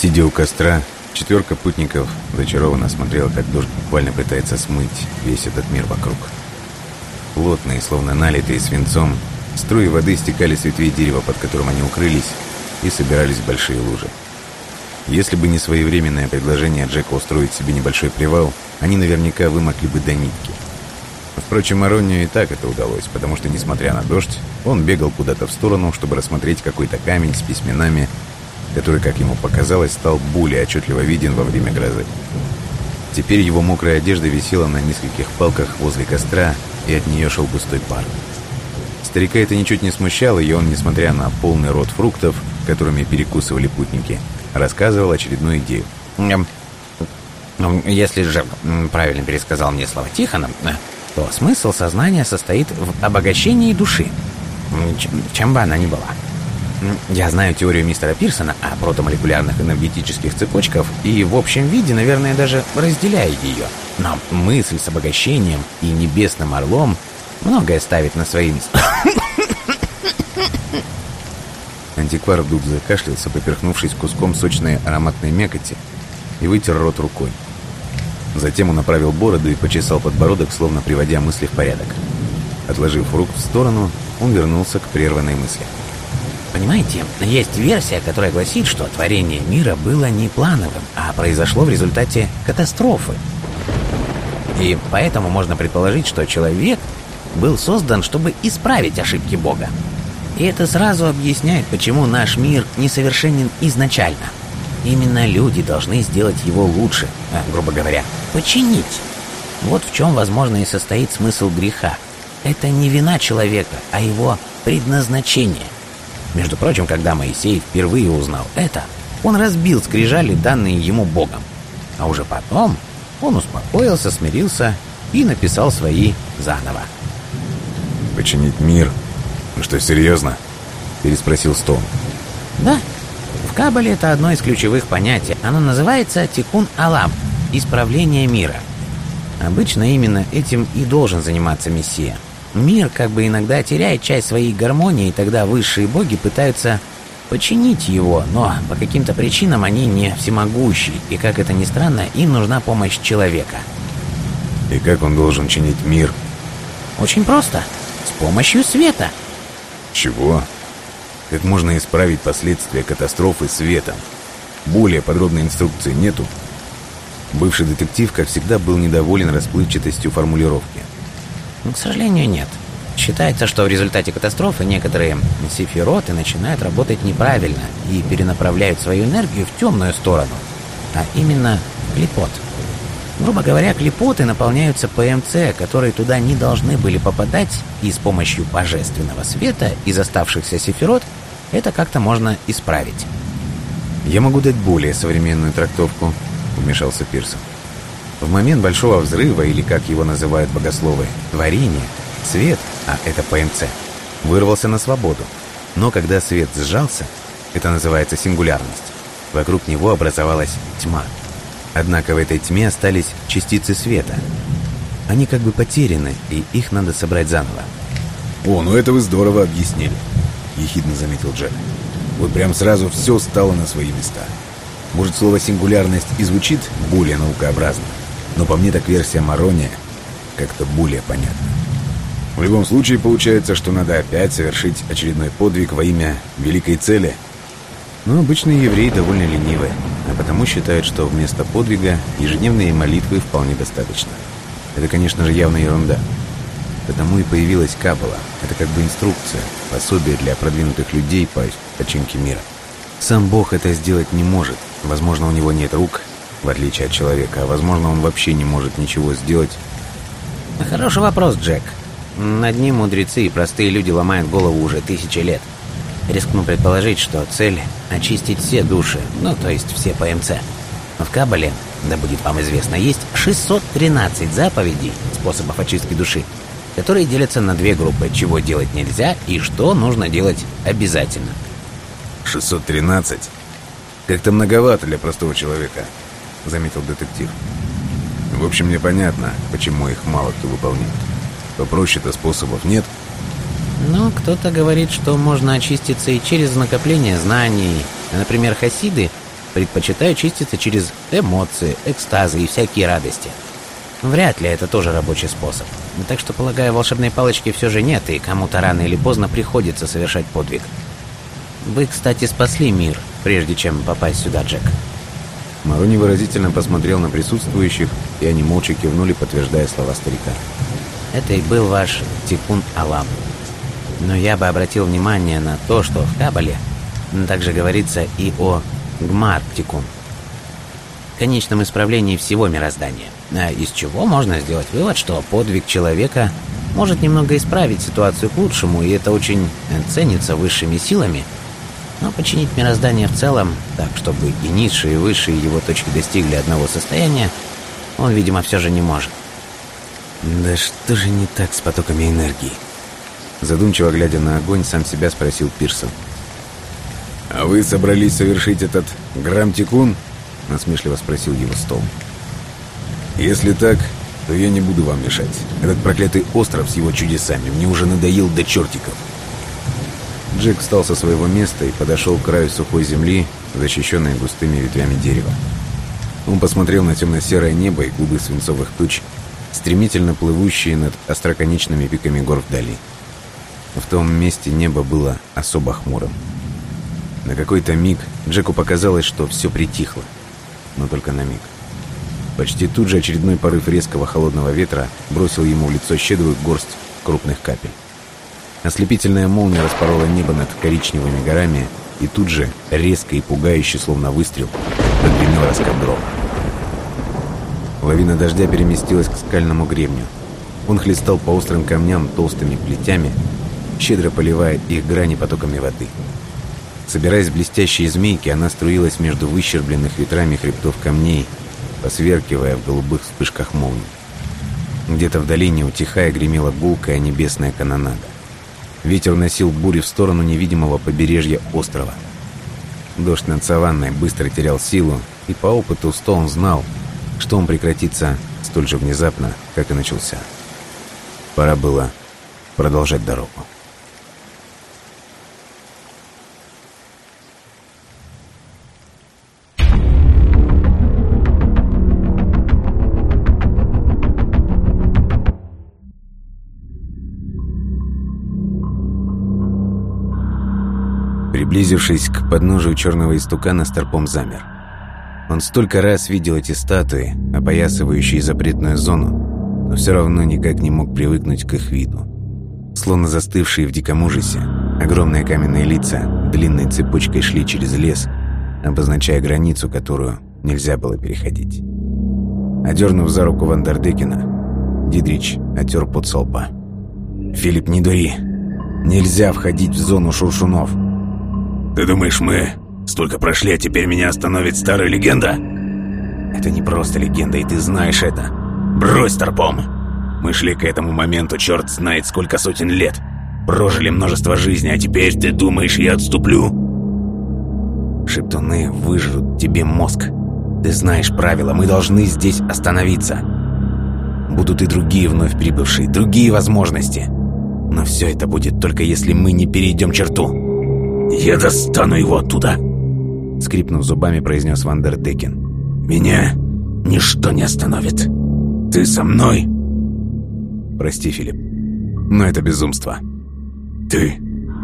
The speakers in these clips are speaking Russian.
Сидя у костра, четверка путников зачарованно смотрела, как дождь буквально пытается смыть весь этот мир вокруг. Плотные, словно налитые свинцом, струи воды стекали с ветвей дерева, под которым они укрылись, и собирались большие лужи. Если бы не своевременное предложение Джека устроить себе небольшой привал, они наверняка вымокли бы до нитки. Впрочем, Маронию и так это удалось, потому что, несмотря на дождь, он бегал куда-то в сторону, чтобы рассмотреть какой-то камень с письменами, который, как ему показалось, стал более отчетливо виден во время грозы. Теперь его мокрая одежда висела на нескольких палках возле костра, и от нее шел густой пар. Старика это ничуть не смущало, и он, несмотря на полный рот фруктов, которыми перекусывали путники, рассказывал очередную идею. Если же правильно пересказал мне слова Тихона, то смысл сознания состоит в обогащении души, чем бы она ни была. Я знаю теорию мистера Пирсона о протомолекулярных энергетических цепочках и в общем виде, наверное, даже разделяю ее. Но мысль с обогащением и небесным орлом многое ставит на свои места. Антиквар вдруг закашлялся, поперхнувшись куском сочной ароматной мякоти, и вытер рот рукой. Затем он направил бороду и почесал подбородок, словно приводя мысли в порядок. Отложив фрукт в сторону, он вернулся к прерванной мысли. Понимаете, есть версия, которая гласит, что творение мира было не плановым, а произошло в результате катастрофы. И поэтому можно предположить, что человек был создан, чтобы исправить ошибки Бога. И это сразу объясняет, почему наш мир несовершенен изначально. Именно люди должны сделать его лучше, а, грубо говоря, починить. Вот в чем, возможно, и состоит смысл греха. Это не вина человека, а его предназначение. Между прочим, когда Моисей впервые узнал это, он разбил скрижали, данные ему Богом. А уже потом он успокоился, смирился и написал свои заново. «Починить мир? Ну что, серьезно?» – переспросил Стоун. «Да. В Кабале это одно из ключевых понятий. Оно называется Тикун Алам – исправление мира. Обычно именно этим и должен заниматься Мессия. Мир как бы иногда теряет часть своей гармонии, и тогда высшие боги пытаются починить его, но по каким-то причинам они не всемогущи, и, как это ни странно, им нужна помощь человека. И как он должен чинить мир? Очень просто. С помощью света. Чего? Как можно исправить последствия катастрофы светом? Более подробной инструкции нету. Бывший детектив, как всегда, был недоволен расплывчатостью формулировки. К сожалению, нет. Считается, что в результате катастрофы некоторые сифироты начинают работать неправильно и перенаправляют свою энергию в темную сторону, а именно клепот. Грубо говоря, клепоты наполняются ПМЦ, которые туда не должны были попадать, и с помощью божественного света из оставшихся сифирот это как-то можно исправить. «Я могу дать более современную трактовку», — вмешался Пирсон. В момент Большого Взрыва, или как его называют богословы, творение, свет, а это ПМЦ, вырвался на свободу. Но когда свет сжался, это называется сингулярность, вокруг него образовалась тьма. Однако в этой тьме остались частицы света. Они как бы потеряны, и их надо собрать заново. «О, ну это вы здорово объяснили», — ехидно заметил Джек. «Вот прям сразу все стало на свои места. Может, слово «сингулярность» и звучит более наукообразно, но по мне так версия Марония как-то более понятна. В любом случае, получается, что надо опять совершить очередной подвиг во имя великой цели. Но обычные евреи довольно ленивы, а потому считают, что вместо подвига ежедневные молитвы вполне достаточно. Это, конечно же, явная ерунда. Потому и появилась Каббала. Это как бы инструкция, пособие для продвинутых людей по починке мира. Сам Бог это сделать не может. Возможно, у него нет рук, в отличие от человека, а возможно, он вообще не может ничего сделать. Хороший вопрос, Джек. Над ним мудрецы и простые люди ломают голову уже тысячи лет. Рискну предположить, что цель — очистить все души, ну, то есть все ПМЦ. Но в Кабале, да будет вам известно, есть 613 заповедей, способов очистки души, которые делятся на две группы, чего делать нельзя и что нужно делать обязательно. 613? Как-то многовато для простого человека. — заметил детектив. «В общем, мне понятно, почему их мало кто выполняет. Попроще-то способов нет». Ну, кто-то говорит, что можно очиститься и через накопление знаний. Например, хасиды предпочитаю чиститься через эмоции, экстазы и всякие радости. Вряд ли это тоже рабочий способ. Так что, полагаю, волшебной палочки все же нет, и кому-то рано или поздно приходится совершать подвиг. Вы, кстати, спасли мир, прежде чем попасть сюда, Джек. Маро невыразительно посмотрел на присутствующих, и они молча кивнули, подтверждая слова старика. Это и был ваш Тикун Алам. Но я бы обратил внимание на то, что в Кабале также говорится и о Гмар Тикун. Конечном исправлении всего мироздания. А из чего можно сделать вывод, что подвиг человека может немного исправить ситуацию к лучшему, и это очень ценится высшими силами. Но починить мироздание в целом, так чтобы и низшие, и высшие его точки достигли одного состояния, он, видимо, все же не может. Да что же не так с потоками энергии? Задумчиво глядя на огонь, сам себя спросил Пирсон. «А вы собрались совершить этот грамм-тикун?» Насмешливо спросил его стол. «Если так, то я не буду вам мешать. Этот проклятый остров с его чудесами мне уже надоел до чертиков». Джек встал со своего места и подошел к краю сухой земли, защищенной густыми ветвями дерева. Он посмотрел на темно-серое небо и клубы свинцовых туч, стремительно плывущие над остроконечными пиками гор вдали. В том месте небо было особо хмурым. На какой-то миг Джеку показалось, что все притихло. Но только на миг. Почти тут же очередной порыв резкого холодного ветра бросил ему в лицо щедрую горсть крупных капель. Ослепительная молния распорола небо над коричневыми горами, и тут же, резко и пугающе, словно выстрел, прогремел раскат дров. Лавина дождя переместилась к скальному гребню. Он хлестал по острым камням толстыми плетями, щедро поливая их грани потоками воды. Собираясь в блестящие змейки, она струилась между выщербленных ветрами хребтов камней, посверкивая в голубых вспышках молний. Где-то вдали, не утихая, гремела гулкая небесная канонада. Ветер носил бури в сторону невидимого побережья острова. Дождь над саванной быстро терял силу, и по опыту Стоун знал, что он прекратится столь же внезапно, как и начался. Пора было продолжать дорогу. Приблизившись к подножию черного истукана, Старпом замер. Он столько раз видел эти статуи, опоясывающие запретную зону, но все равно никак не мог привыкнуть к их виду. Словно застывшие в диком ужасе, огромные каменные лица длинной цепочкой шли через лес, обозначая границу, которую нельзя было переходить. Одернув за руку Вандердекена, Дидрич отер под солба. «Филипп, не дури! Нельзя входить в зону шуршунов!» «Ты думаешь, мы Столько прошли, а теперь меня остановит старая легенда? Это не просто легенда, и ты знаешь это. Брось, Торпом. Мы шли к этому моменту черт знает сколько сотен лет. Прожили множество жизней, а теперь ты думаешь, я отступлю? Шептуны выжрут тебе мозг. Ты знаешь правила, мы должны здесь остановиться. Будут и другие вновь прибывшие, другие возможности. Но все это будет только если мы не перейдем черту. «Я достану его оттуда!» Скрипнув зубами, произнес Вандердекен. «Меня ничто не остановит. Ты со мной?» «Прости, Филипп, но это безумство». «Ты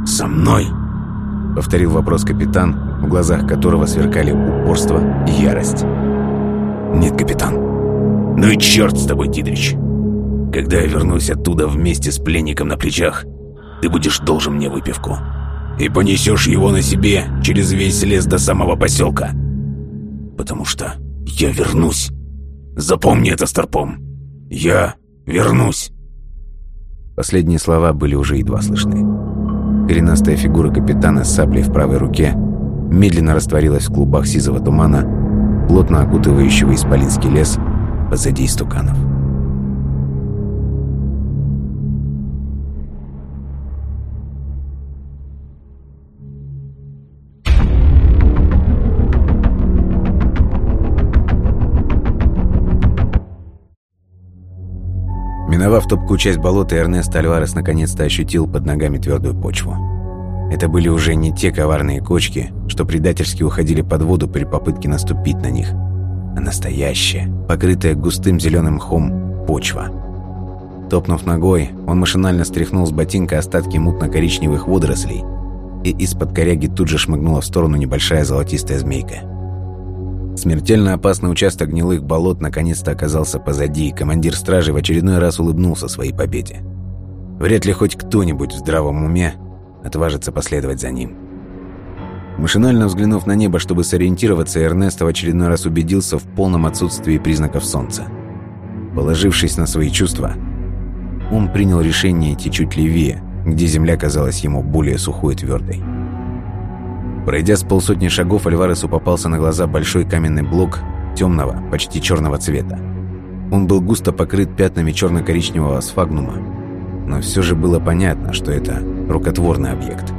со мной?» Повторил вопрос капитан, в глазах которого сверкали упорство и ярость. «Нет, капитан. Ну и черт с тобой, Дидрич. Когда я вернусь оттуда вместе с пленником на плечах, ты будешь должен мне выпивку» и понесешь его на себе через весь лес до самого поселка. Потому что я вернусь. Запомни это, Старпом. Я вернусь. Последние слова были уже едва слышны. Коренастая фигура капитана с саблей в правой руке медленно растворилась в клубах сизого тумана, плотно окутывающего исполинский лес позади истуканов. Миновав топкую часть болота, Эрнест Альварес наконец-то ощутил под ногами твердую почву. Это были уже не те коварные кочки, что предательски уходили под воду при попытке наступить на них, а настоящая, покрытая густым зеленым мхом, почва. Топнув ногой, он машинально стряхнул с ботинка остатки мутно-коричневых водорослей, и из-под коряги тут же шмыгнула в сторону небольшая золотистая змейка. Смертельно опасный участок гнилых болот наконец-то оказался позади, и командир стражи в очередной раз улыбнулся своей победе. Вряд ли хоть кто-нибудь в здравом уме отважится последовать за ним. Машинально взглянув на небо, чтобы сориентироваться, Эрнесто в очередной раз убедился в полном отсутствии признаков солнца. Положившись на свои чувства, он принял решение идти чуть левее, где земля казалась ему более сухой и твердой. Пройдя с полсотни шагов, Альваресу попался на глаза большой каменный блок темного, почти черного цвета. Он был густо покрыт пятнами черно-коричневого сфагнума, но все же было понятно, что это рукотворный объект.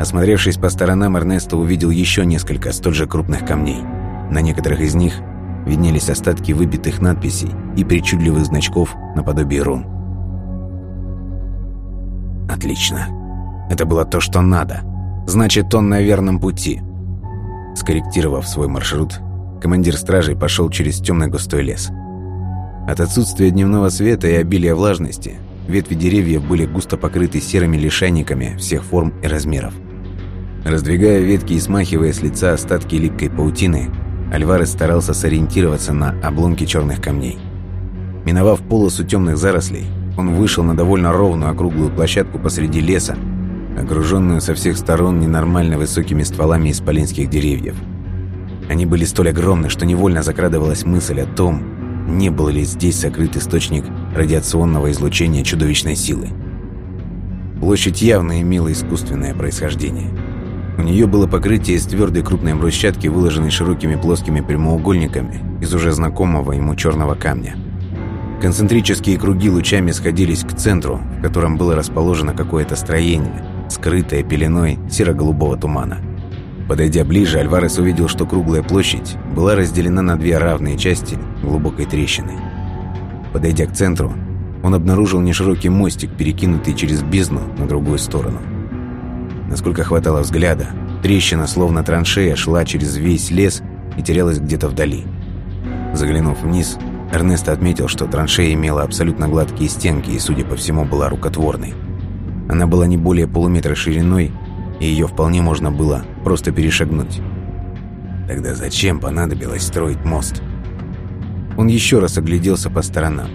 Осмотревшись по сторонам, Эрнесто увидел еще несколько столь же крупных камней. На некоторых из них виднелись остатки выбитых надписей и причудливых значков наподобие рун. Отлично. Это было то, что надо. Значит, он на верном пути. Скорректировав свой маршрут, командир стражей пошел через темный густой лес. От отсутствия дневного света и обилия влажности ветви деревьев были густо покрыты серыми лишайниками всех форм и размеров. Раздвигая ветки и смахивая с лица остатки липкой паутины, Альварес старался сориентироваться на обломки черных камней. Миновав полосу темных зарослей, он вышел на довольно ровную округлую площадку посреди леса, окруженную со всех сторон ненормально высокими стволами исполинских деревьев. Они были столь огромны, что невольно закрадывалась мысль о том, не был ли здесь сокрыт источник радиационного излучения чудовищной силы. Площадь явно имела искусственное происхождение. У нее было покрытие из твердой крупной брусчатки, выложенной широкими плоскими прямоугольниками из уже знакомого ему черного камня. Концентрические круги лучами сходились к центру, в котором было расположено какое-то строение, скрытое пеленой серо-голубого тумана. Подойдя ближе, Альварес увидел, что круглая площадь была разделена на две равные части глубокой трещиной. Подойдя к центру, он обнаружил неширокий мостик, перекинутый через бездну на другую сторону. Насколько хватало взгляда, трещина, словно траншея, шла через весь лес и терялась где-то вдали. Заглянув вниз, Эрнест отметил, что траншея имела абсолютно гладкие стенки и, судя по всему, была рукотворной. Она была не более полуметра шириной, и ее вполне можно было просто перешагнуть. Тогда зачем понадобилось строить мост? Он еще раз огляделся по сторонам.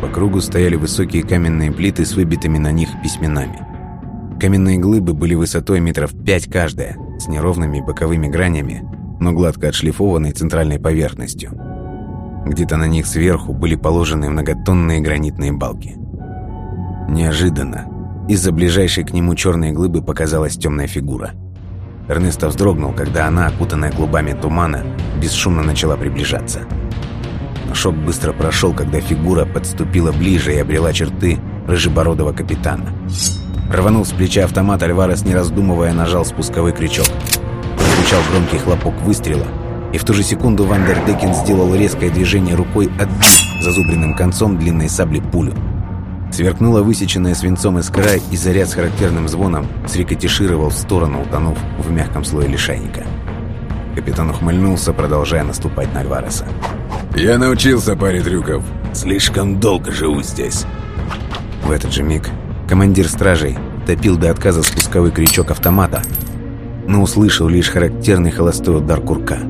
По кругу стояли высокие каменные плиты с выбитыми на них письменами. Каменные глыбы были высотой метров пять каждая, с неровными боковыми гранями, но гладко отшлифованной центральной поверхностью. Где-то на них сверху были положены многотонные гранитные балки. Неожиданно из-за ближайшей к нему черной глыбы показалась темная фигура. Эрнесто вздрогнул, когда она, окутанная клубами тумана, бесшумно начала приближаться. Но шок быстро прошел, когда фигура подступила ближе и обрела черты рыжебородого капитана. Рванув с плеча автомат, Альварес, не раздумывая, нажал спусковой крючок. Прозвучал громкий хлопок выстрела – и в ту же секунду Вандердекен сделал резкое движение рукой, отбив зазубренным концом длинной сабли пулю. Сверкнула высеченная свинцом искра, и заряд с характерным звоном срикошетировал в сторону, утонув в мягком слое лишайника. Капитан ухмыльнулся, продолжая наступать на Альвареса. «Я научился паре трюков. Слишком долго живу здесь». В этот же миг командир стражей топил до отказа спусковой крючок автомата, но услышал лишь характерный холостой удар курка –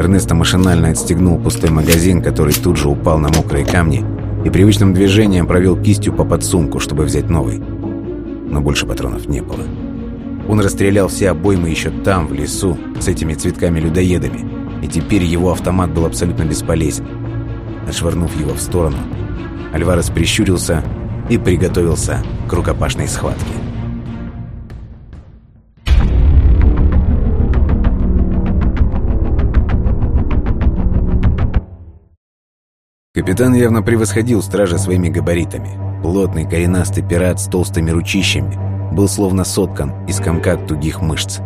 Эрнесто машинально отстегнул пустой магазин, который тут же упал на мокрые камни, и привычным движением провел кистью по подсумку, чтобы взять новый. Но больше патронов не было. Он расстрелял все обоймы еще там, в лесу, с этими цветками-людоедами, и теперь его автомат был абсолютно бесполезен. Отшвырнув его в сторону, Альварес прищурился и приготовился к рукопашной схватке. Капитан явно превосходил стража своими габаритами. Плотный коренастый пират с толстыми ручищами был словно соткан из комка тугих мышц.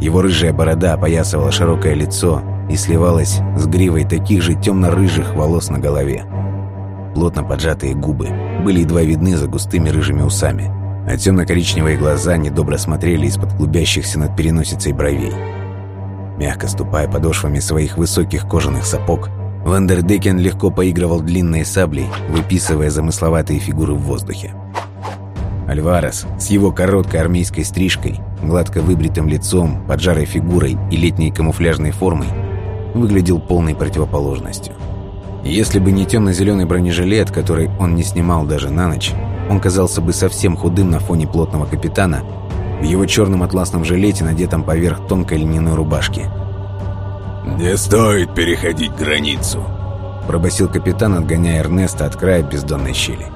Его рыжая борода опоясывала широкое лицо и сливалась с гривой таких же темно-рыжих волос на голове. Плотно поджатые губы были едва видны за густыми рыжими усами, а темно-коричневые глаза недобро смотрели из-под клубящихся над переносицей бровей. Мягко ступая подошвами своих высоких кожаных сапог, Вандердекен легко поигрывал длинной саблей, выписывая замысловатые фигуры в воздухе. Альварес с его короткой армейской стрижкой, гладко выбритым лицом, поджарой фигурой и летней камуфляжной формой выглядел полной противоположностью. Если бы не темно-зеленый бронежилет, который он не снимал даже на ночь, он казался бы совсем худым на фоне плотного капитана в его черном атласном жилете, надетом поверх тонкой льняной рубашки. «Не стоит переходить границу», – пробасил капитан, отгоняя Эрнеста от края бездонной щели.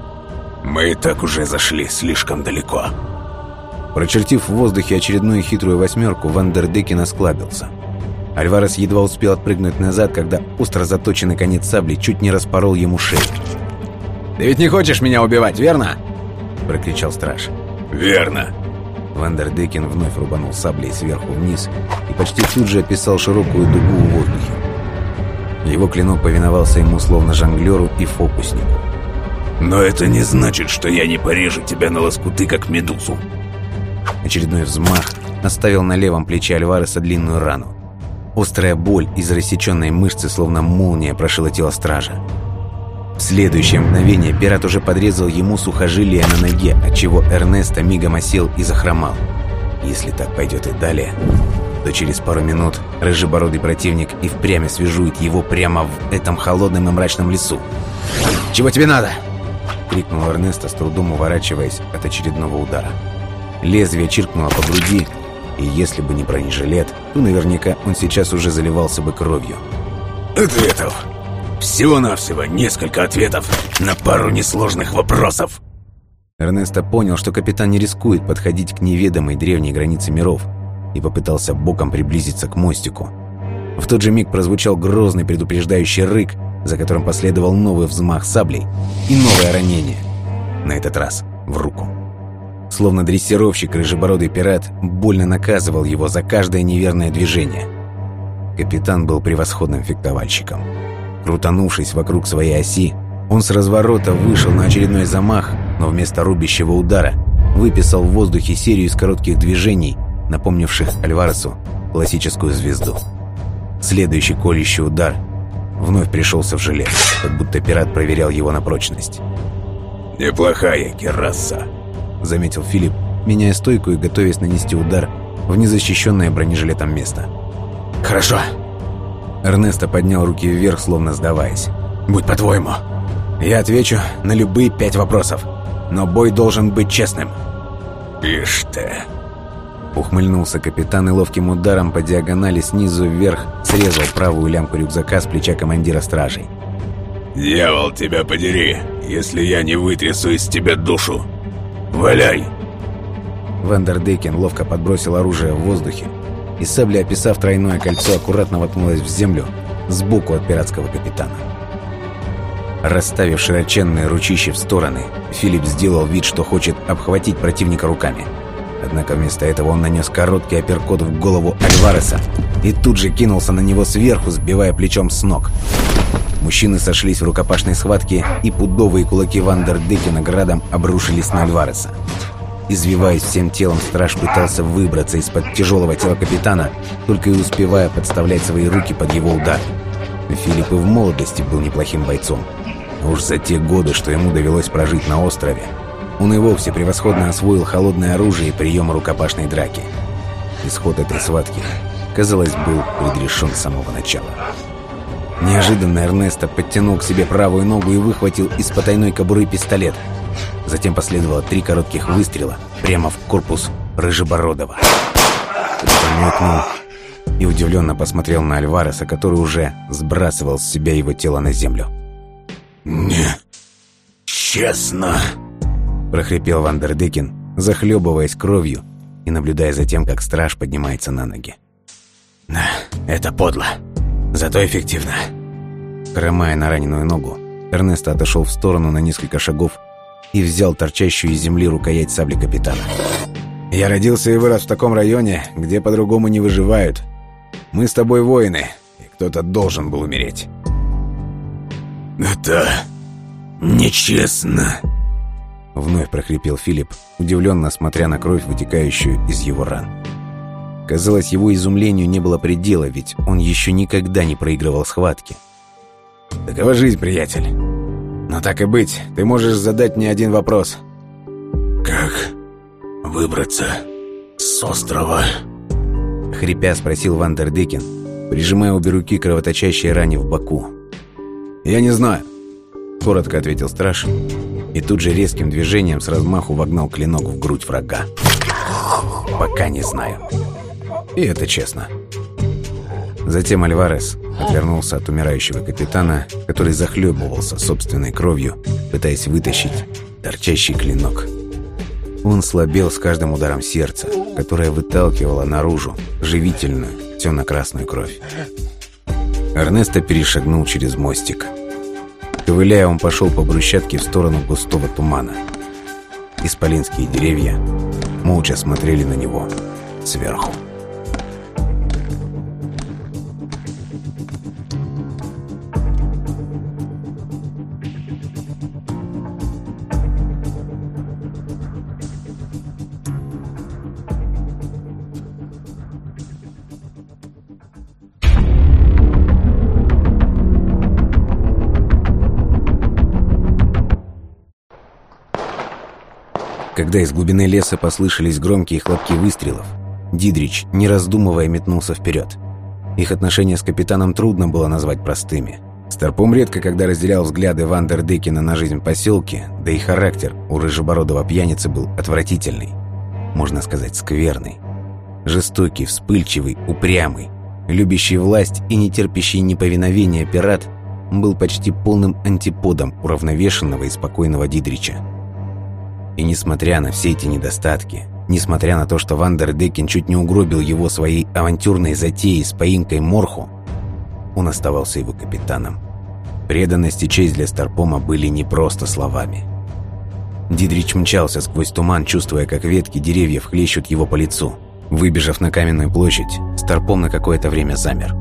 «Мы и так уже зашли слишком далеко». Прочертив в воздухе очередную хитрую восьмерку, Вандердекин осклабился. Альварес едва успел отпрыгнуть назад, когда остро заточенный конец сабли чуть не распорол ему шею. «Ты ведь не хочешь меня убивать, верно?» – прокричал страж. «Верно!» Вандердекин вновь рубанул саблей сверху вниз и почти тут же описал широкую дугу в воздухе. Его клинок повиновался ему словно жонглеру и фокуснику. «Но это не значит, что я не порежу тебя на лоскуты, как медузу!» Очередной взмах оставил на левом плече Альвареса длинную рану. Острая боль из рассеченной мышцы, словно молния, прошила тело стража. Следующее мгновение пират уже подрезал ему сухожилие на ноге, отчего Эрнесто мигом осел и захромал. Если так пойдет и далее, то через пару минут рыжебородый противник и впрямь освежует его прямо в этом холодном и мрачном лесу. «Чего тебе надо?» — крикнул Эрнесто, с трудом уворачиваясь от очередного удара. Лезвие чиркнуло по груди, и если бы не бронежилет, то наверняка он сейчас уже заливался бы кровью. «Ответов! Всего-навсего несколько ответов на пару несложных вопросов!» Эрнесто понял, что капитан не рискует подходить к неведомой древней границе миров и попытался боком приблизиться к мостику. В тот же миг прозвучал грозный предупреждающий рык, за которым последовал новый взмах саблей и новое ранение. На этот раз в руку. Словно дрессировщик, рыжебородый пират больно наказывал его за каждое неверное движение. Капитан был превосходным фехтовальщиком. Крутанувшись вокруг своей оси, он с разворота вышел на очередной замах, но вместо рубящего удара выписал в воздухе серию из коротких движений, напомнивших Альваресу классическую звезду. Следующий колющий удар вновь пришелся в желез, как будто пират проверял его на прочность. «Неплохая кераса», — заметил Филипп, меняя стойку и готовясь нанести удар в незащищенное бронежилетом место. «Хорошо». Эрнесто поднял руки вверх, словно сдаваясь. «Будь по-твоему. Я отвечу на любые пять вопросов, но бой должен быть честным». «Ишь ты!» Ухмыльнулся капитан и ловким ударом по диагонали снизу вверх срезал правую лямку рюкзака с плеча командира стражей. «Дьявол тебя подери, если я не вытрясу из тебя душу!» «Валяй!» Вандердекен ловко подбросил оружие в воздухе, и сабля, описав тройное кольцо, аккуратно воткнулась в землю сбоку от пиратского капитана. Расставив широченные ручища в стороны, Филипп сделал вид, что хочет обхватить противника руками. Однако вместо этого он нанес короткий апперкот в голову Альвареса и тут же кинулся на него сверху, сбивая плечом с ног. Мужчины сошлись в рукопашной схватке, и пудовые кулаки Вандердекена градом обрушились на Альвареса. Извиваясь всем телом, страж пытался выбраться из-под тяжелого тела капитана, только и успевая подставлять свои руки под его удар. Филипп и в молодости был неплохим бойцом. А уж за те годы, что ему довелось прожить на острове, он и вовсе превосходно освоил холодное оружие и прием рукопашной драки. Исход этой схватки, казалось, был предрешен с самого начала. Неожиданно Эрнесто подтянул к себе правую ногу и выхватил из потайной кобуры пистолет. Затем последовало три коротких выстрела прямо в корпус Рыжебородова. Капитан и удивленно посмотрел на Альвареса, который уже сбрасывал с себя его тело на землю. «Не честно!» прохрипел Вандердекин, захлебываясь кровью и наблюдая за тем, как страж поднимается на ноги. «Да, это подло, зато эффективно». Хромая на раненую ногу, Эрнесто отошел в сторону на несколько шагов и взял торчащую из земли рукоять сабли капитана. «Я родился и вырос в таком районе, где по-другому не выживают. Мы с тобой воины, и кто-то должен был умереть». «Это нечестно», Вновь прохрипел Филипп, удивленно смотря на кровь, вытекающую из его ран. Казалось, его изумлению не было предела, ведь он еще никогда не проигрывал схватки. «Такова жизнь, приятель. Но так и быть, ты можешь задать мне один вопрос». «Как выбраться с острова?» Хрипя спросил Вандердекен, прижимая обе руки к кровоточащей ране в боку. «Я не знаю», — коротко ответил страж, и тут же резким движением с размаху вогнал клинок в грудь врага. «Пока не знаю». И это честно. Затем Альварес отвернулся от умирающего капитана, который захлебывался собственной кровью, пытаясь вытащить торчащий клинок. Он слабел с каждым ударом сердца, которое выталкивало наружу живительную темно-красную кровь. Эрнесто перешагнул через мостик. Ковыляя, он пошел по брусчатке в сторону густого тумана. Исполинские деревья молча смотрели на него сверху. Когда из глубины леса послышались громкие хлопки выстрелов, Дидрич, не раздумывая, метнулся вперед. Их отношения с капитаном трудно было назвать простыми. Старпом редко когда разделял взгляды Вандердекена на жизнь в поселке, да и характер у рыжебородого пьяницы был отвратительный. Можно сказать, скверный. Жестокий, вспыльчивый, упрямый, любящий власть и нетерпящий неповиновения пират был почти полным антиподом уравновешенного и спокойного Дидрича. И несмотря на все эти недостатки, несмотря на то, что Вандер Декин чуть не угробил его своей авантюрной затеей с поимкой Морху, он оставался его капитаном. Преданность и честь для Старпома были не просто словами. Дидрич мчался сквозь туман, чувствуя, как ветки деревьев хлещут его по лицу. Выбежав на каменную площадь, Старпом на какое-то время замер.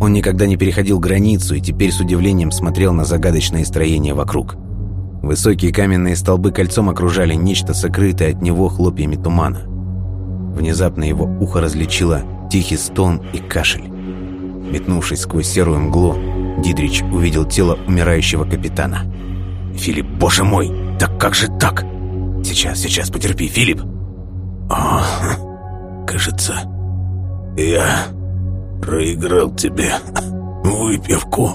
Он никогда не переходил границу и теперь с удивлением смотрел на загадочные строения вокруг – Высокие каменные столбы кольцом окружали нечто сокрытое от него хлопьями тумана. Внезапно его ухо различило тихий стон и кашель. Метнувшись сквозь серую мглу, Дидрич увидел тело умирающего капитана. «Филипп, боже мой! Так как же так? Сейчас, сейчас, потерпи, Филипп!» «О, кажется, я проиграл тебе выпивку»,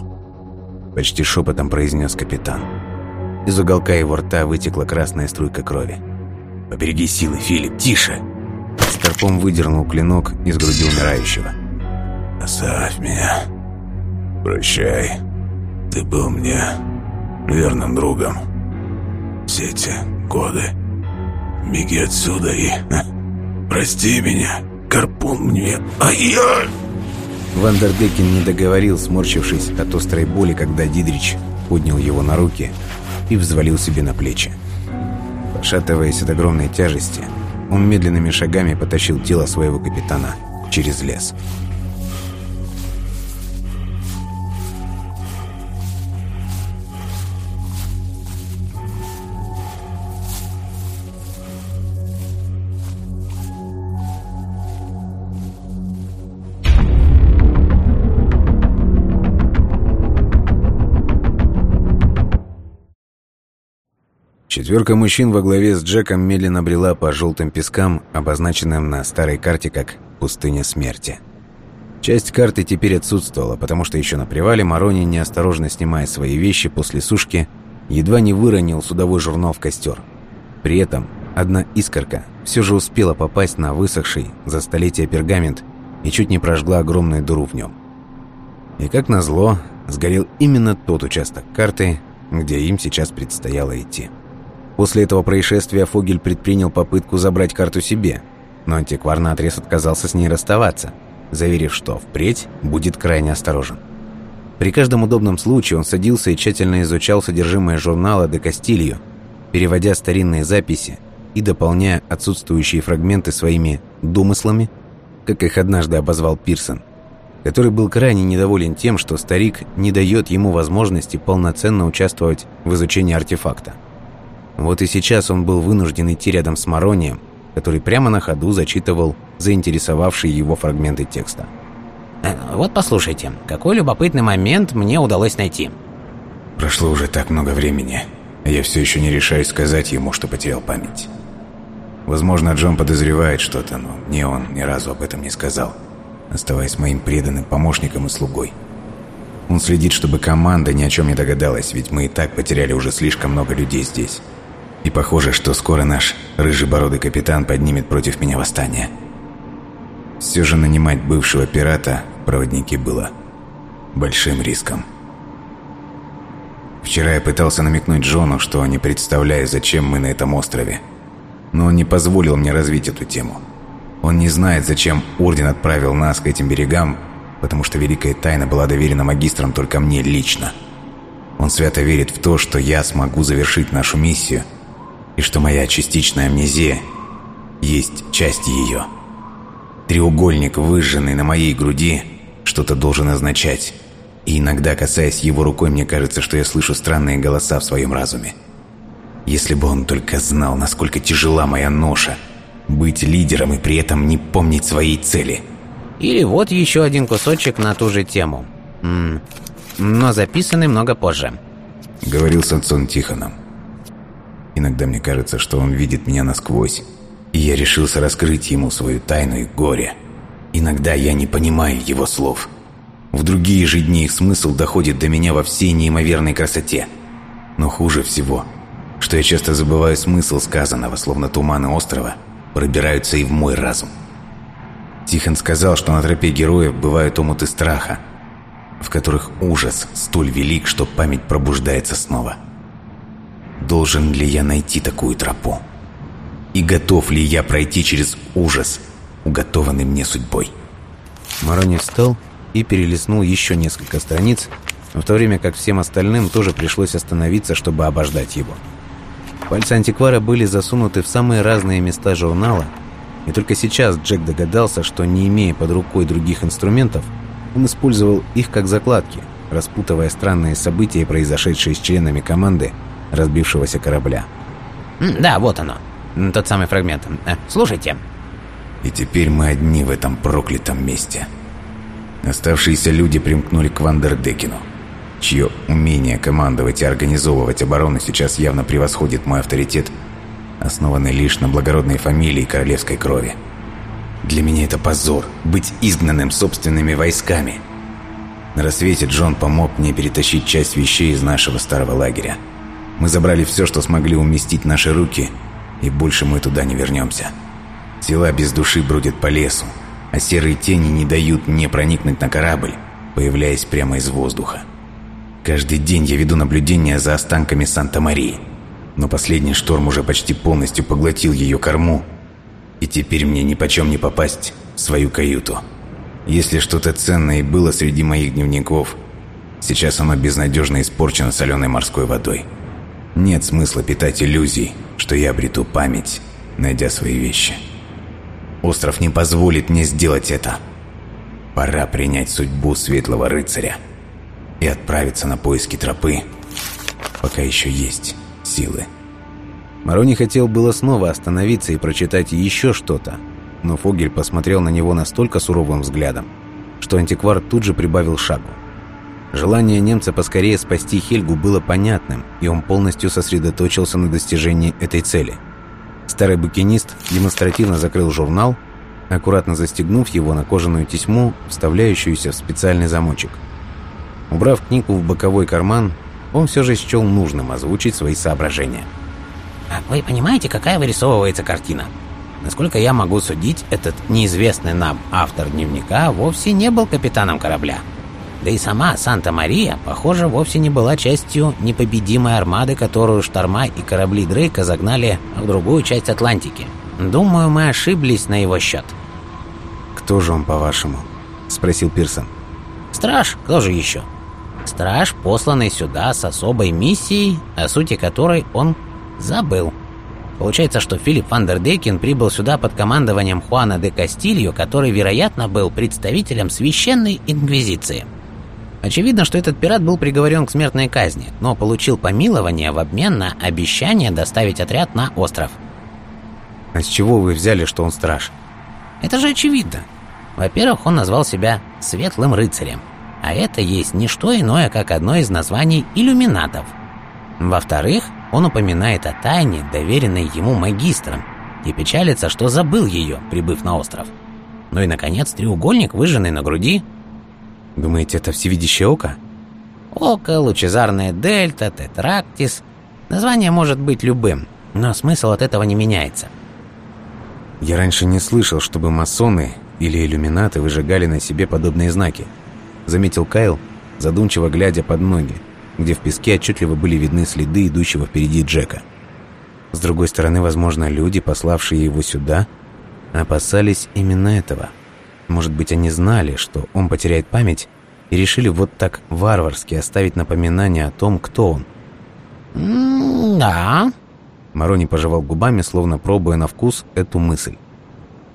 — почти шепотом произнес капитан. Из уголка его рта вытекла красная струйка крови. «Побереги силы, Филипп, тише!» Скорпом выдернул клинок из груди умирающего. «Оставь меня. Прощай. Ты был мне верным другом. Все эти годы. Беги отсюда и... Прости меня. Карпун мне... Ай-яй!» Вандердекен не договорил, сморщившись от острой боли, когда Дидрич поднял его на руки и взвалил себе на плечи. Пошатываясь от огромной тяжести, он медленными шагами потащил тело своего капитана через лес. Четверка мужчин во главе с Джеком медленно брела по желтым пескам, обозначенным на старой карте как «Пустыня смерти». Часть карты теперь отсутствовала, потому что еще на привале Марони, неосторожно снимая свои вещи после сушки, едва не выронил судовой журнал в костер. При этом одна искорка все же успела попасть на высохший за столетия пергамент и чуть не прожгла огромную дыру в нем. И как назло, сгорел именно тот участок карты, где им сейчас предстояло идти. После этого происшествия Фогель предпринял попытку забрать карту себе, но антиквар наотрез отказался с ней расставаться, заверив, что впредь будет крайне осторожен. При каждом удобном случае он садился и тщательно изучал содержимое журнала де Кастилью, переводя старинные записи и дополняя отсутствующие фрагменты своими «домыслами», как их однажды обозвал Пирсон, который был крайне недоволен тем, что старик не дает ему возможности полноценно участвовать в изучении артефакта. Вот и сейчас он был вынужден идти рядом с Маронием, который прямо на ходу зачитывал заинтересовавшие его фрагменты текста. «Э, «Вот послушайте, какой любопытный момент мне удалось найти». Прошло уже так много времени, а я все еще не решаюсь сказать ему, что потерял память. Возможно, Джон подозревает что-то, но мне он ни разу об этом не сказал, оставаясь моим преданным помощником и слугой. Он следит, чтобы команда ни о чем не догадалась, ведь мы и так потеряли уже слишком много людей здесь. И похоже, что скоро наш рыжебородый капитан поднимет против меня восстание. Все же нанимать бывшего пирата проводники было большим риском. Вчера я пытался намекнуть Джону, что не представляю, зачем мы на этом острове. Но он не позволил мне развить эту тему. Он не знает, зачем Орден отправил нас к этим берегам, потому что Великая Тайна была доверена магистрам только мне лично. Он свято верит в то, что я смогу завершить нашу миссию – и что моя частичная амнезия есть часть ее. Треугольник, выжженный на моей груди, что-то должен означать. И иногда, касаясь его рукой, мне кажется, что я слышу странные голоса в своем разуме. Если бы он только знал, насколько тяжела моя ноша, быть лидером и при этом не помнить своей цели. Или вот еще один кусочек на ту же тему. М -м, но записанный много позже. Говорил Сансон Тихоном. Иногда мне кажется, что он видит меня насквозь, и я решился раскрыть ему свою тайну и горе. Иногда я не понимаю его слов. В другие же дни их смысл доходит до меня во всей неимоверной красоте. Но хуже всего, что я часто забываю смысл сказанного, словно туманы острова пробираются и в мой разум. Тихон сказал, что на тропе героев бывают омуты страха, в которых ужас столь велик, что память пробуждается снова. Должен ли я найти такую тропу? И готов ли я пройти через ужас, уготованный мне судьбой? Марони встал и перелистнул еще несколько страниц, в то время как всем остальным тоже пришлось остановиться, чтобы обождать его. Пальцы антиквара были засунуты в самые разные места журнала, и только сейчас Джек догадался, что не имея под рукой других инструментов, он использовал их как закладки, распутывая странные события, произошедшие с членами команды, разбившегося корабля. «Да, вот оно. Тот самый фрагмент. Э, слушайте». И теперь мы одни в этом проклятом месте. Оставшиеся люди примкнули к Вандердекину, чье умение командовать и организовывать оборону сейчас явно превосходит мой авторитет, основанный лишь на благородной фамилии королевской крови. Для меня это позор – быть изгнанным собственными войсками. На рассвете Джон помог мне перетащить часть вещей из нашего старого лагеря – мы забрали все, что смогли уместить наши руки, и больше мы туда не вернемся. Тела без души бродят по лесу, а серые тени не дают мне проникнуть на корабль, появляясь прямо из воздуха. Каждый день я веду наблюдение за останками Санта-Марии, но последний шторм уже почти полностью поглотил ее корму, и теперь мне ни почем не попасть в свою каюту. Если что-то ценное было среди моих дневников, сейчас оно безнадежно испорчено соленой морской водой. Нет смысла питать иллюзий, что я обрету память, найдя свои вещи. Остров не позволит мне сделать это. Пора принять судьбу светлого рыцаря и отправиться на поиски тропы, пока еще есть силы. Марони хотел было снова остановиться и прочитать еще что-то, но Фогель посмотрел на него настолько суровым взглядом, что антиквар тут же прибавил шагу. Желание немца поскорее спасти Хельгу было понятным, и он полностью сосредоточился на достижении этой цели. Старый букинист демонстративно закрыл журнал, аккуратно застегнув его на кожаную тесьму, вставляющуюся в специальный замочек. Убрав книгу в боковой карман, он все же счел нужным озвучить свои соображения. «А «Вы понимаете, какая вырисовывается картина? Насколько я могу судить, этот неизвестный нам автор дневника вовсе не был капитаном корабля». Да и сама Санта-Мария, похоже, вовсе не была частью непобедимой армады, которую шторма и корабли Дрейка загнали в другую часть Атлантики. Думаю, мы ошиблись на его счет. «Кто же он, по-вашему?» — спросил Пирсон. «Страж, кто же еще?» «Страж, посланный сюда с особой миссией, о сути которой он забыл». Получается, что Филипп Вандердекин прибыл сюда под командованием Хуана де Кастильо, который, вероятно, был представителем Священной Инквизиции. Очевидно, что этот пират был приговорен к смертной казни, но получил помилование в обмен на обещание доставить отряд на остров. А с чего вы взяли, что он страж? Это же очевидно. Во-первых, он назвал себя Светлым Рыцарем, а это есть не что иное, как одно из названий иллюминатов. Во-вторых, он упоминает о тайне, доверенной ему магистром, и печалится, что забыл ее, прибыв на остров. Ну и, наконец, треугольник, выжженный на груди. Думаете, это всевидящее око? Око, лучезарная дельта, тетрактис. Название может быть любым, но смысл от этого не меняется. Я раньше не слышал, чтобы масоны или иллюминаты выжигали на себе подобные знаки. Заметил Кайл, задумчиво глядя под ноги, где в песке отчетливо были видны следы идущего впереди Джека. С другой стороны, возможно, люди, пославшие его сюда, опасались именно этого. Может быть, они знали, что он потеряет память, и решили вот так варварски оставить напоминание о том, кто он. «Да», Марони пожевал губами, словно пробуя на вкус эту мысль.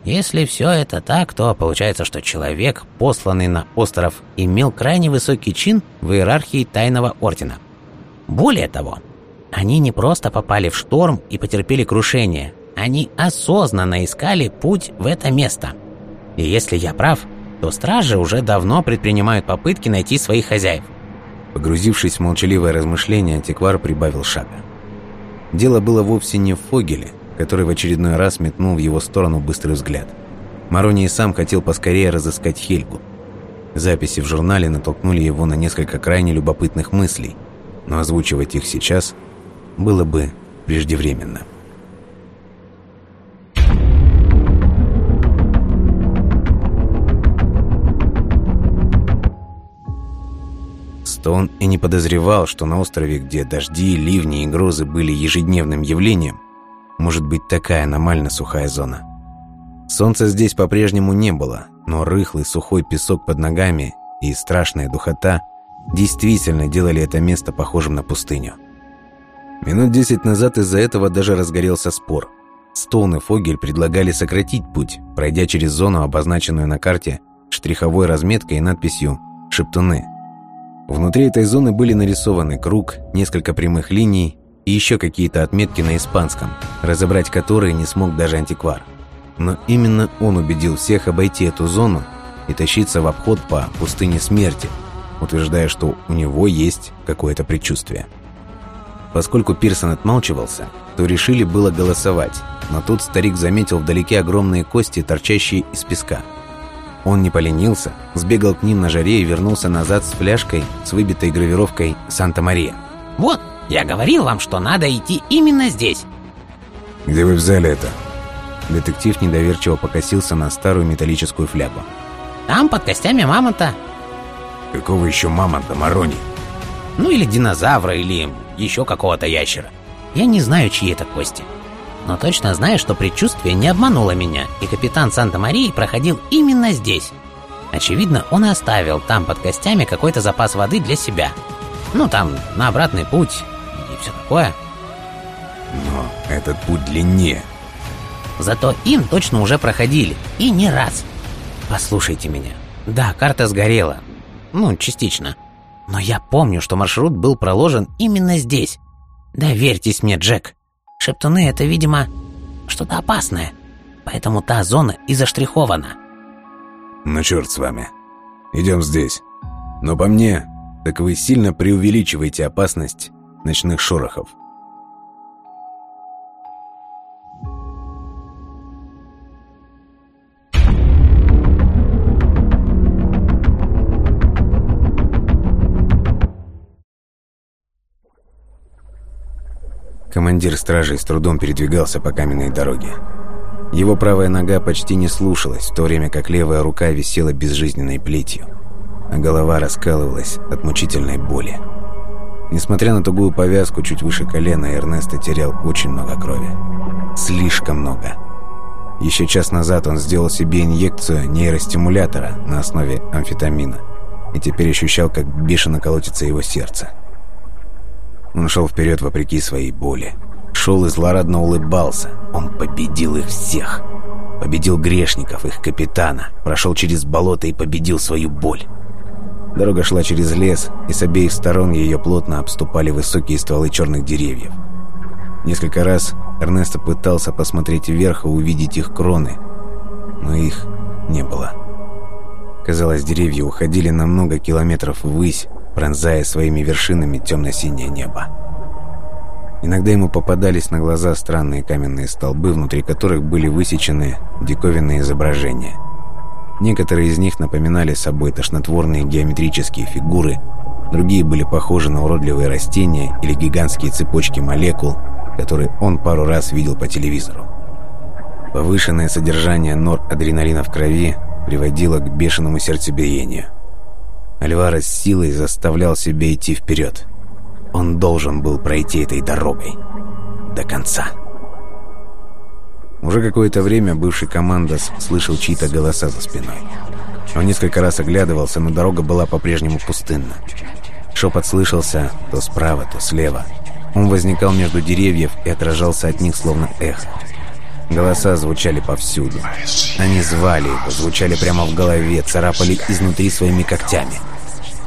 Если все это так, то получается, что человек, посланный на остров, имел крайне высокий чин в иерархии Тайного Ордена. Более того, они не просто попали в шторм и потерпели крушение, они осознанно искали путь в это место. И если я прав, то стражи уже давно предпринимают попытки найти своих хозяев. Погрузившись в молчаливое размышление, антиквар прибавил шага. Дело было вовсе не в Фогеле, который в очередной раз метнул в его сторону быстрый взгляд. Марони и сам хотел поскорее разыскать Хельгу. Записи в журнале натолкнули его на несколько крайне любопытных мыслей, но озвучивать их сейчас было бы преждевременно. Стоун и не подозревал, что на острове, где дожди, ливни и грозы были ежедневным явлением, может быть такая аномально сухая зона. Солнца здесь по-прежнему не было, но рыхлый сухой песок под ногами и страшная духота действительно делали это место похожим на пустыню. Минут десять назад из-за этого даже разгорелся спор. Стоун и Фогель предлагали сократить путь, пройдя через зону, обозначенную на карте штриховой разметкой и надписью «Шептуны», Внутри этой зоны были нарисованы круг, несколько прямых линий и еще какие-то отметки на испанском, разобрать которые не смог даже антиквар. Но именно он убедил всех обойти эту зону и тащиться в обход по пустыне смерти, утверждая, что у него есть какое-то предчувствие. Поскольку Пирсон отмалчивался, то решили было голосовать, но тут старик заметил вдалеке огромные кости, торчащие из песка – он не поленился, сбегал к ним на жаре и вернулся назад с фляжкой с выбитой гравировкой «Санта-Мария». «Вот, я говорил вам, что надо идти именно здесь». «Где вы взяли это?» Детектив недоверчиво покосился на старую металлическую флягу. «Там, под костями мамонта». «Какого еще мамонта, Марони?» «Ну или динозавра, или еще какого-то ящера. Я не знаю, чьи это кости» но точно знаю, что предчувствие не обмануло меня, и капитан Санта-Марии проходил именно здесь. Очевидно, он оставил там под костями какой-то запас воды для себя. Ну, там, на обратный путь и все такое. Но этот путь длиннее. Зато им точно уже проходили, и не раз. Послушайте меня. Да, карта сгорела. Ну, частично. Но я помню, что маршрут был проложен именно здесь. Доверьтесь мне, Джек. Шептуны — это, видимо, что-то опасное, поэтому та зона и заштрихована. Ну черт с вами. Идем здесь. Но по мне, так вы сильно преувеличиваете опасность ночных шорохов. Командир стражей с трудом передвигался по каменной дороге. Его правая нога почти не слушалась, в то время как левая рука висела безжизненной плетью, а голова раскалывалась от мучительной боли. Несмотря на тугую повязку чуть выше колена, Эрнесто терял очень много крови. Слишком много. Еще час назад он сделал себе инъекцию нейростимулятора на основе амфетамина и теперь ощущал, как бешено колотится его сердце. Он шел вперед вопреки своей боли. Шел и злорадно улыбался. Он победил их всех. Победил грешников, их капитана. Прошел через болото и победил свою боль. Дорога шла через лес, и с обеих сторон ее плотно обступали высокие стволы черных деревьев. Несколько раз Эрнесто пытался посмотреть вверх и увидеть их кроны, но их не было. Казалось, деревья уходили на много километров ввысь, пронзая своими вершинами темно-синее небо. Иногда ему попадались на глаза странные каменные столбы, внутри которых были высечены диковинные изображения. Некоторые из них напоминали собой тошнотворные геометрические фигуры, другие были похожи на уродливые растения или гигантские цепочки молекул, которые он пару раз видел по телевизору. Повышенное содержание норадреналина в крови приводило к бешеному сердцебиению. Альварес силой заставлял себя идти вперед. Он должен был пройти этой дорогой. До конца. Уже какое-то время бывший командос слышал чьи-то голоса за спиной. Он несколько раз оглядывался, но дорога была по-прежнему пустынна. Шепот слышался то справа, то слева. Он возникал между деревьев и отражался от них словно эхо. Голоса звучали повсюду. Они звали его, звучали прямо в голове, царапали изнутри своими когтями.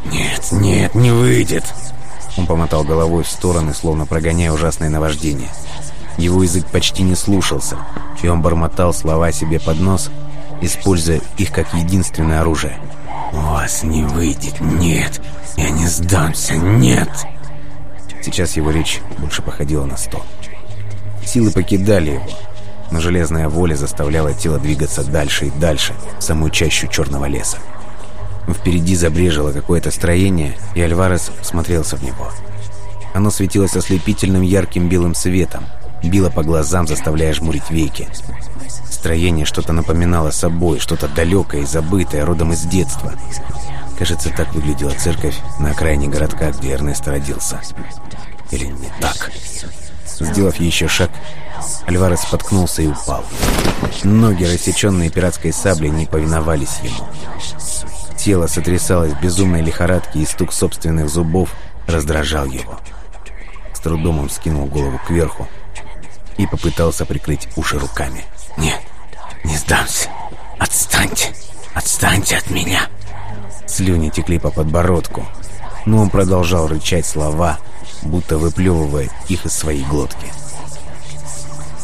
«Нет, нет, не выйдет!» Он помотал головой в стороны, словно прогоняя ужасное наваждение. Его язык почти не слушался, и он бормотал слова себе под нос, используя их как единственное оружие. «У вас не выйдет, нет! Я не сдамся, нет!» Сейчас его речь больше походила на сто. Силы покидали его, но железная воля заставляла тело двигаться дальше и дальше, в самую чащу черного леса. Впереди забрежило какое-то строение, и Альварес смотрелся в него. Оно светилось ослепительным ярким белым светом, било по глазам, заставляя жмурить веки. Строение что-то напоминало собой, что-то далекое и забытое, родом из детства. Кажется, так выглядела церковь на окраине городка, где Эрнест родился. Или не так? Сделав еще шаг, Альварес споткнулся и упал. Ноги, рассеченные пиратской саблей, не повиновались ему. Тело сотрясалось в безумной лихорадке, и стук собственных зубов раздражал его. С трудом он скинул голову кверху и попытался прикрыть уши руками. «Нет, не сдамся! Отстаньте! Отстаньте от меня!» Слюни текли по подбородку, но он продолжал рычать слова, будто выплевывая их из своей глотки.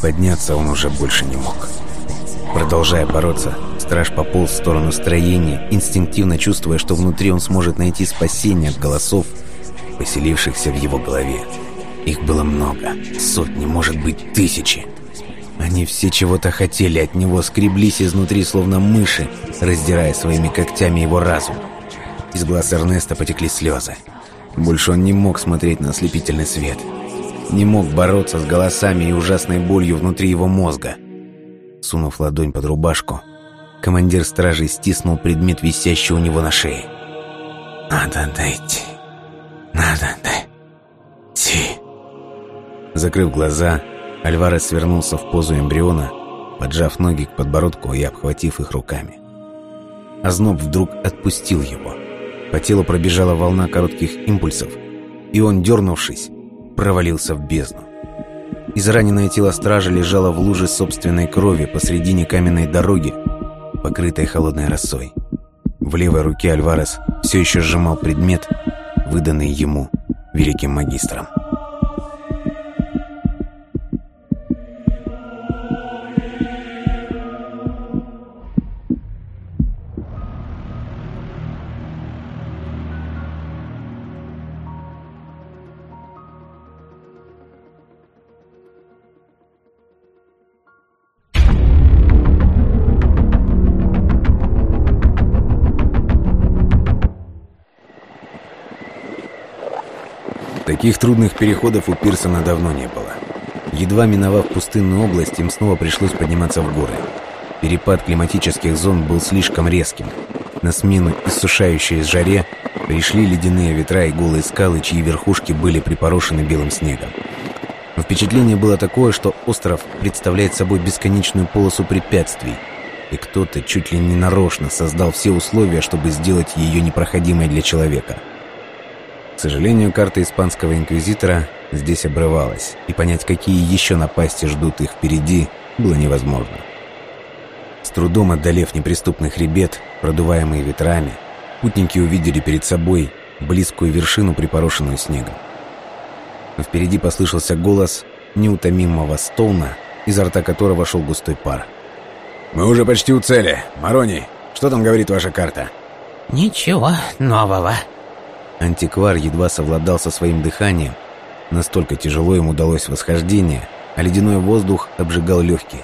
Подняться он уже больше не мог. Продолжая бороться, страж пополз в сторону строения, инстинктивно чувствуя, что внутри он сможет найти спасение от голосов, поселившихся в его голове. Их было много, сотни, может быть, тысячи. Они все чего-то хотели от него, скреблись изнутри, словно мыши, раздирая своими когтями его разум. Из глаз Эрнеста потекли слезы. Больше он не мог смотреть на ослепительный свет. Не мог бороться с голосами и ужасной болью внутри его мозга. Сунув ладонь под рубашку, командир стражи стиснул предмет, висящий у него на шее. «Надо дойти. Надо дойти». Закрыв глаза, Альварес свернулся в позу эмбриона, поджав ноги к подбородку и обхватив их руками. Озноб вдруг отпустил его. По телу пробежала волна коротких импульсов, и он, дернувшись, провалился в бездну. Израненное тело стража лежало в луже собственной крови посредине каменной дороги, покрытой холодной росой. В левой руке Альварес все еще сжимал предмет, выданный ему великим магистром. Таких трудных переходов у Пирсона давно не было. Едва миновав пустынную область, им снова пришлось подниматься в горы. Перепад климатических зон был слишком резким. На смену иссушающей жаре пришли ледяные ветра и голые скалы, чьи верхушки были припорошены белым снегом. Впечатление было такое, что остров представляет собой бесконечную полосу препятствий, и кто-то чуть ли не нарочно создал все условия, чтобы сделать ее непроходимой для человека – к сожалению, карта испанского инквизитора здесь обрывалась, и понять, какие еще напасти ждут их впереди, было невозможно. С трудом отдалев неприступный хребет, продуваемый ветрами, Путники увидели перед собой близкую вершину, припорошенную снегом. Впереди послышался голос неутомимого Стоуна, изо рта которого шел густой пар. «Мы уже почти у цели. Марони, что там говорит ваша карта?» «Ничего нового». Антиквар едва совладал со своим дыханием. Настолько тяжело ему удалось восхождение, а ледяной воздух обжигал легкие.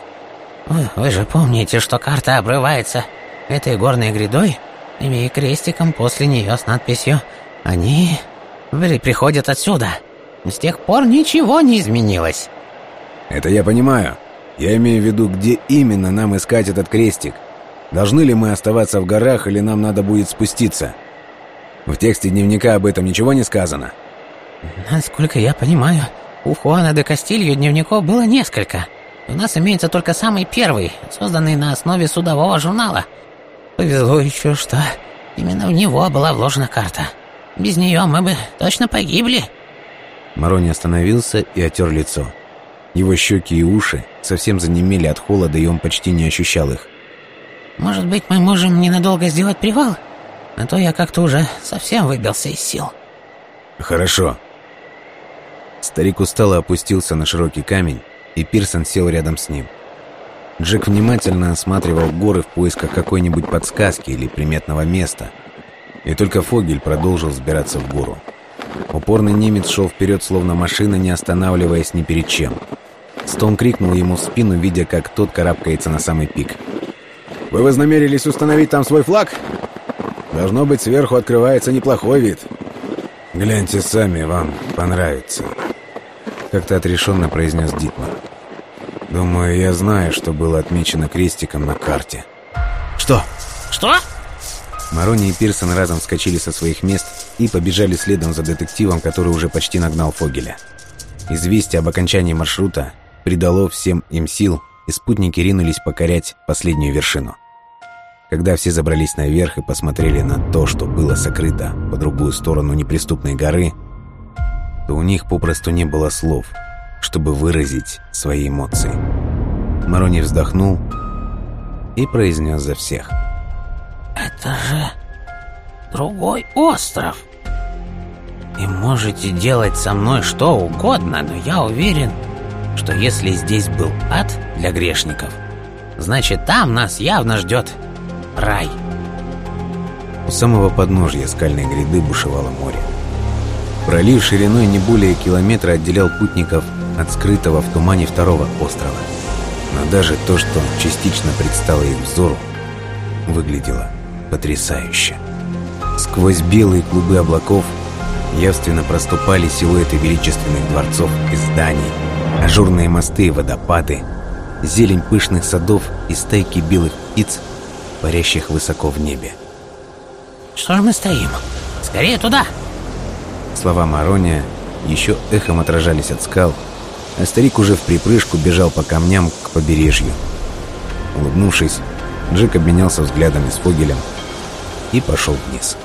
Вы, вы же помните, что карта обрывается этой горной грядой и крестиком после нее с надписью «Они приходят отсюда». С тех пор ничего не изменилось. Это я понимаю. Я имею в виду, где именно нам искать этот крестик. Должны ли мы оставаться в горах или нам надо будет спуститься? В тексте дневника об этом ничего не сказано. Насколько я понимаю, у Хуана де Кастильо дневников было несколько. У нас имеется только самый первый, созданный на основе судового журнала. Повезло еще, что именно в него была вложена карта. Без нее мы бы точно погибли. Марони остановился и отер лицо. Его щеки и уши совсем занемели от холода, и он почти не ощущал их. «Может быть, мы можем ненадолго сделать привал? А то я как-то уже совсем выбился из сил». «Хорошо». Старик устало опустился на широкий камень, и Пирсон сел рядом с ним. Джек внимательно осматривал горы в поисках какой-нибудь подсказки или приметного места. И только Фогель продолжил взбираться в гору. Упорный немец шел вперед, словно машина, не останавливаясь ни перед чем. Стоун крикнул ему в спину, видя, как тот карабкается на самый пик. «Вы вознамерились установить там свой флаг? Должно быть, сверху открывается неплохой вид. Гляньте сами, вам понравится», — как-то отрешенно произнес Дитмар. «Думаю, я знаю, что было отмечено крестиком на карте». «Что? Что?» Марони и Пирсон разом вскочили со своих мест и побежали следом за детективом, который уже почти нагнал Фогеля. Известие об окончании маршрута придало всем им сил, и спутники ринулись покорять последнюю вершину. Когда все забрались наверх и посмотрели на то, что было сокрыто по другую сторону неприступной горы, то у них попросту не было слов, чтобы выразить свои эмоции. Марони вздохнул и произнес за всех – это же другой остров. И можете делать со мной что угодно, но я уверен, что если здесь был ад для грешников, значит там нас явно ждет рай. У самого подножья скальной гряды бушевало море. Пролив шириной не более километра отделял путников от скрытого в тумане второго острова. Но даже то, что частично предстало их взору, выглядело потрясающе. Сквозь белые клубы облаков явственно проступали силуэты величественных дворцов и зданий, ажурные мосты и водопады, зелень пышных садов и стайки белых птиц, парящих высоко в небе. «Что же мы стоим? Скорее туда!» Слова Марония еще эхом отражались от скал, а старик уже в припрыжку бежал по камням к побережью. Улыбнувшись, Джек обменялся взглядами с Фогелем и пошел вниз.